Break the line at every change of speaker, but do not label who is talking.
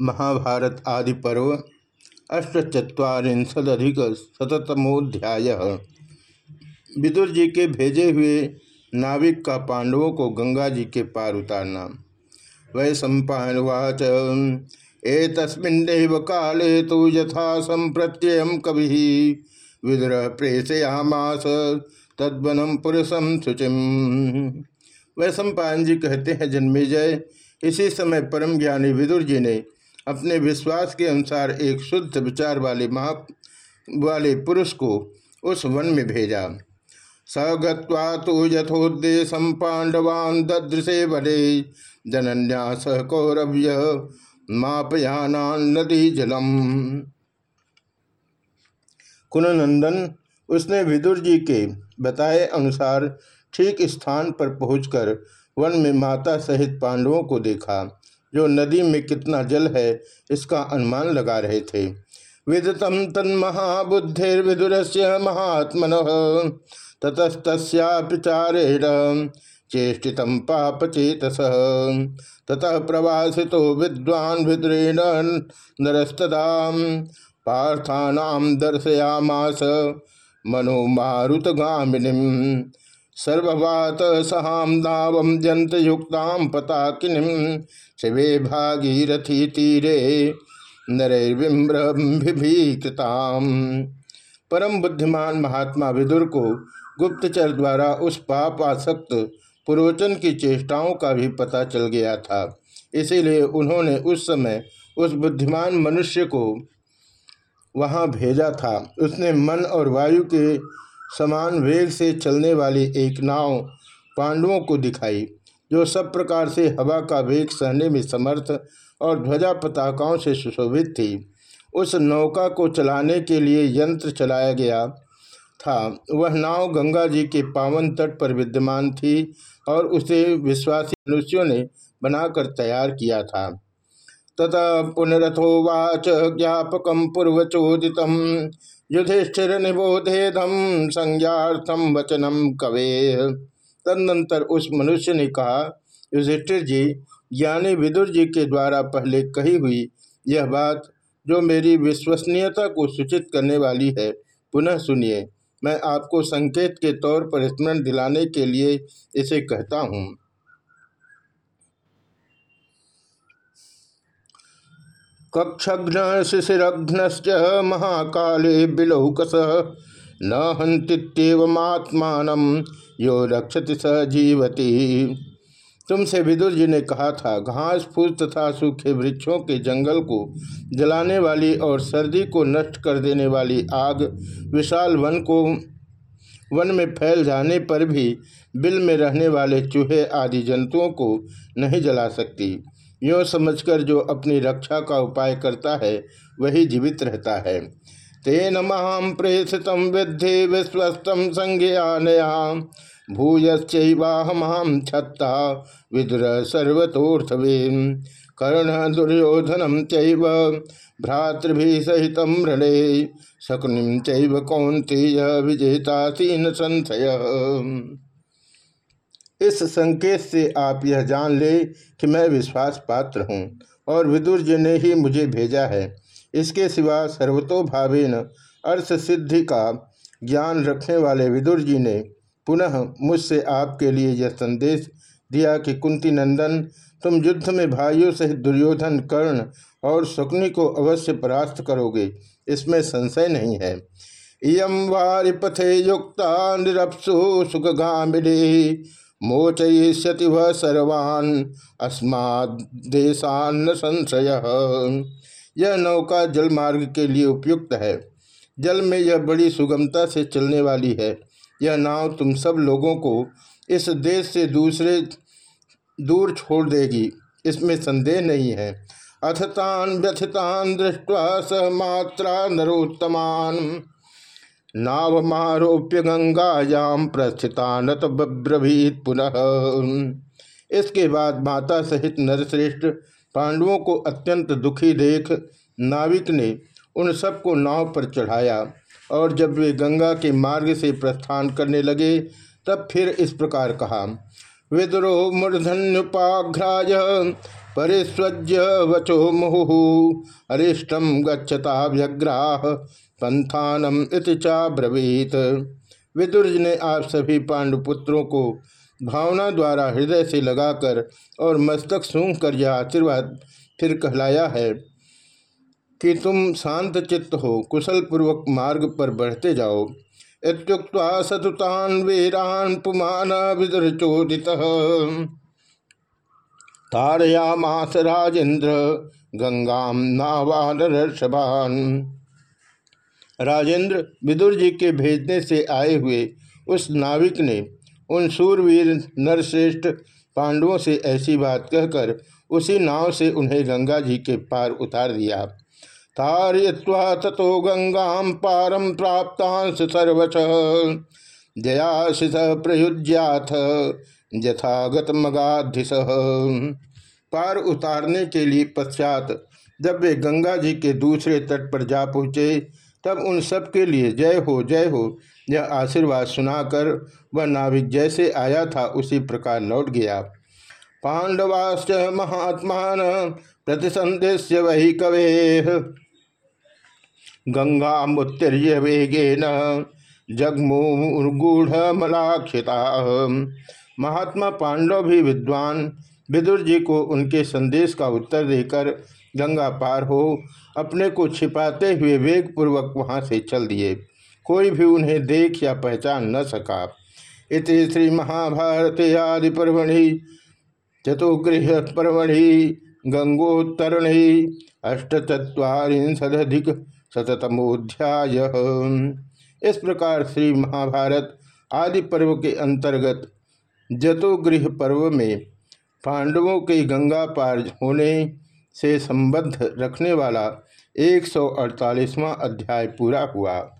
महाभारत आदि पर्व अष्टचत्वारिशदिक शतमोध्याय विदुर जी के भेजे हुए नाविक का पांडवों को गंगा जी के पार उतारना। वै सम्पावाच ए काले तो यथा संप्रत्यय कवि। विदुर प्रेषयामास तद्वनम पुरुषम शुचिम। वै सम्पायन जी कहते हैं, जन्मेजय, इसी समय परम ज्ञानी विदुर जी ने अपने विश्वास के अनुसार एक शुद्ध विचार वाले महा, वाले पुरुष को उस वन में भेजा। स गत्वा तो यथोद्देशम पांडवान ददृशे बले जनन्या सह कौरव्य मापयाना नदी जलम। कुनंदन उसने विदुर जी के बताए अनुसार ठीक स्थान पर पहुंचकर वन में माता सहित पांडवों को देखा। जो नदी में कितना जल है, इसका अनुमान लगा रहे थे। विदतम तन्महाबुद्धिर्विदुर महात्मन ततस्तस्याचारेण चेष्टित पाप चेतस ततः प्रवासितो विद्वान विद्रेण नरस्तदा पार्थानाम दर्शयामास। मनोमारुतगामिनी सर्ववात सहाम नावम जंत युक्ताम पताकिनीम शिवे भागीरथी तीरे नरैर्विम्रभिभीकृताम परम बुद्धिमान महात्मा विदुर को गुप्तचर द्वारा उस पाप आसक्त पुरोचन की चेष्टाओं का भी पता चल गया था। इसीलिए उन्होंने उस समय उस बुद्धिमान मनुष्य को वहाँ भेजा था। उसने मन और वायु के समान वेग से चलने वाली एक नाव पांडवों को दिखाई, जो सब प्रकार से हवा का वेग सहने में समर्थ और ध्वजा पताकाओं से सुशोभित थी। उस नौका को चलाने के लिए यंत्र चलाया गया था। वह नाव गंगा जी के पावन तट पर विद्यमान थी और उसे विश्वासी मनुष्यों ने बनाकर तैयार किया था। तथा पुनरथोवाच ज्ञापक पूर्वचोदित युधिष्ठिर निबोधेदम संज्ञार्थम वचनम कवे। तदनंतर उस मनुष्य ने कहा, युधिष्ठिर जी, ज्ञानी विदुर जी के द्वारा पहले कही हुई यह बात, जो मेरी विश्वसनीयता को सूचित करने वाली है, पुनः सुनिए। मैं आपको संकेत के तौर पर स्मरण दिलाने के लिए इसे कहता हूँ। कक्षघ्न शिशिरघ्न महाकाले बिलौकस। न हंतित्येवमात्मान यो रक्षति स जीवती तुमसे विदुर जी ने कहा था, घास फूस तथा सूखे वृक्षों के जंगल को जलाने वाली और सर्दी को नष्ट कर देने वाली आग विशाल वन को, वन में फैल जाने पर भी बिल में रहने वाले चूहे आदि जंतुओं को नहीं जला सकती। यो समझकर जो अपनी रक्षा का उपाय करता है, वही जीवित रहता है। तेन महाम प्रेषित विद्धि विश्वस्तम संज्ञानया। भूयश्चवाहमाम छत्ता विदुर सर्वतोर्थवे कर्ण दुर्योधनम चैव भ्रातृभि सहित ऋणे शकुनिम चैव कौंतेय विजेतासीन संशय। इस संकेत से आप यह जान ले कि मैं विश्वास पात्र हूँ, और विदुर जी ने ही मुझे भेजा है। इसके सिवा सर्वतोभावेन अर्थ सिद्धि का ज्ञान रखने वाले विदुर जी ने पुनः मुझसे आपके लिए यह संदेश दिया कि कुंती नंदन, तुम युद्ध में भाइयों सहित दुर्योधन, कर्ण और शकुनी को अवश्य परास्त करोगे। इसमें संशय नहीं है। इम वारिपथे युक्ता निरपसु सुखगामिनी। मोचयिष्यति वह सर्वान् अस्मादेशान्न संशय। यह नौका जल मार्ग के लिए उपयुक्त है। जल में यह बड़ी सुगमता से चलने वाली है। यह नाव तुम सब लोगों को इस देश से दूसरे दूर छोड़ देगी। इसमें संदेह नहीं है। अथतान व्यथितान दृष्टवा स मात्रा नरोत्तमान। नावमारोप्य गंगायाम प्रस्थितान ब्रवीत पुनः। इसके बाद माता सहित नरश्रेष्ठ पांडवों को अत्यंत दुखी देख नाविक ने उन सबको नाव पर चढ़ाया और जब वे गंगा के मार्ग से प्रस्थान करने लगे, तब फिर इस प्रकार कहा, विद्रो मूर्धन्युपाघ्राय परिस्वज्य वचो मुहु अरिष्टम गच्छता व्यग्राह पंथानम इति चाब्रवीत विदुर्ज ने आप सभी पांडुपुत्रों को भावना द्वारा हृदय से लगाकर और मस्तक सूंघ कर यह आशीर्वाद फिर कहलाया है कि तुम शांत चित्त हो कुशल पूर्वक मार्ग पर बढ़ते जाओ। इतुक्ता सतुतान वीरान पुमान विदुरचोदित तारयामास राजेंद्र गंगाम नावान राजेंद्र विदुर जी के भेजने से आए हुए उस नाविक ने उन सूरवीर नरश्रेष्ठ पांडवों से ऐसी बात कहकर उसी नाव से उन्हें गंगा जी के पार उतार दिया। तारय्वा तथो गंगा पारम प्राप्तांश सर्वश। जयाशिष प्रयुज्याथ यथागत मगाधिश पार उतारने के लिए पश्चात जब वे गंगा जी के दूसरे तट पर जा पहुँचे, तब उन सब के लिए जय हो जय हो, यह आशीर्वाद सुनाकर वह नाविक जैसे आया था, उसी प्रकार लौट गया। पांडवाश्च महात्मान प्रतिसंदेश्य वही कवे गंगा मुत्तीर्य वेगेन जगमूगूढ़ मलाक्षिता। महात्मा पांडव भी विद्वान विदुर जी को उनके संदेश का उत्तर देकर गंगा पार हो, अपने को छिपाते हुए वेगपूर्वक वहाँ से चल दिए। कोई भी उन्हें देख या पहचान न सका। इस श्री महाभारत आदि पर्वणि चतुगृह पर्वणि गंगोत्तरणी अष्टचत्वारिशदिक शतमोध्याय इस प्रकार श्री महाभारत आदि पर्व के अंतर्गत जतुगृह पर्व में पांडवों के गंगा पार होने से संबद्ध रखने वाला एक अध्याय पूरा हुआ।